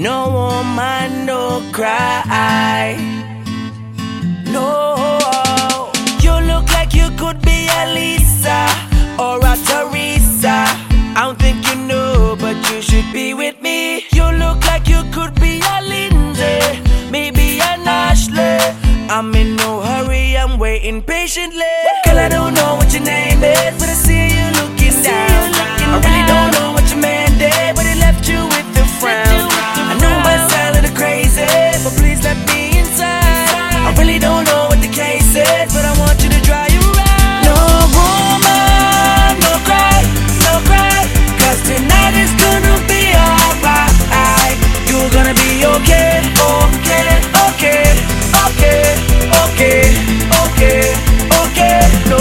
No woman, no cry. No. You look like you could be a Lisa or a Teresa. I don't think you know, but you should be with me. You look like you could be a Lindsay, maybe an Ashley. I'm in no hurry, I'm waiting patiently. Girl, I don't know what your name is, but I see okay, okay, okay, okay, okay, okay, okay, no,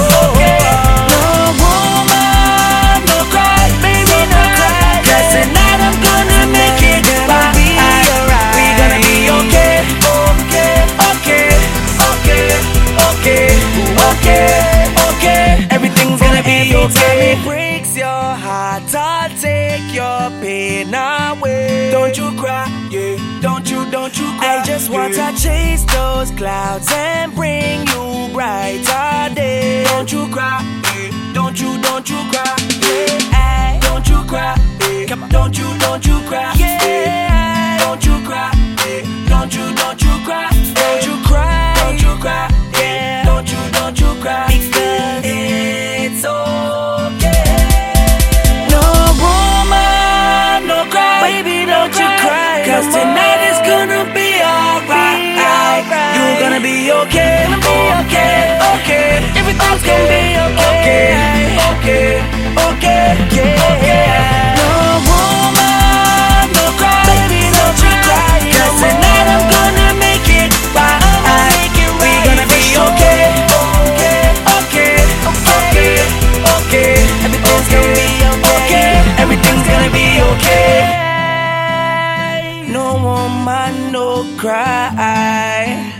no woman, no baby, no cause tonight I'm gonna make it. We gonna be okay, okay, okay, okay, okay, okay, okay. Everything's gonna be okay. Your heart, I'll take your pain away. Don't you cry, yeah. Don't you, don't you cry. I just want to chase those clouds and bring you brighter days. Don't you cry, yeah. Don't you, don't no cry.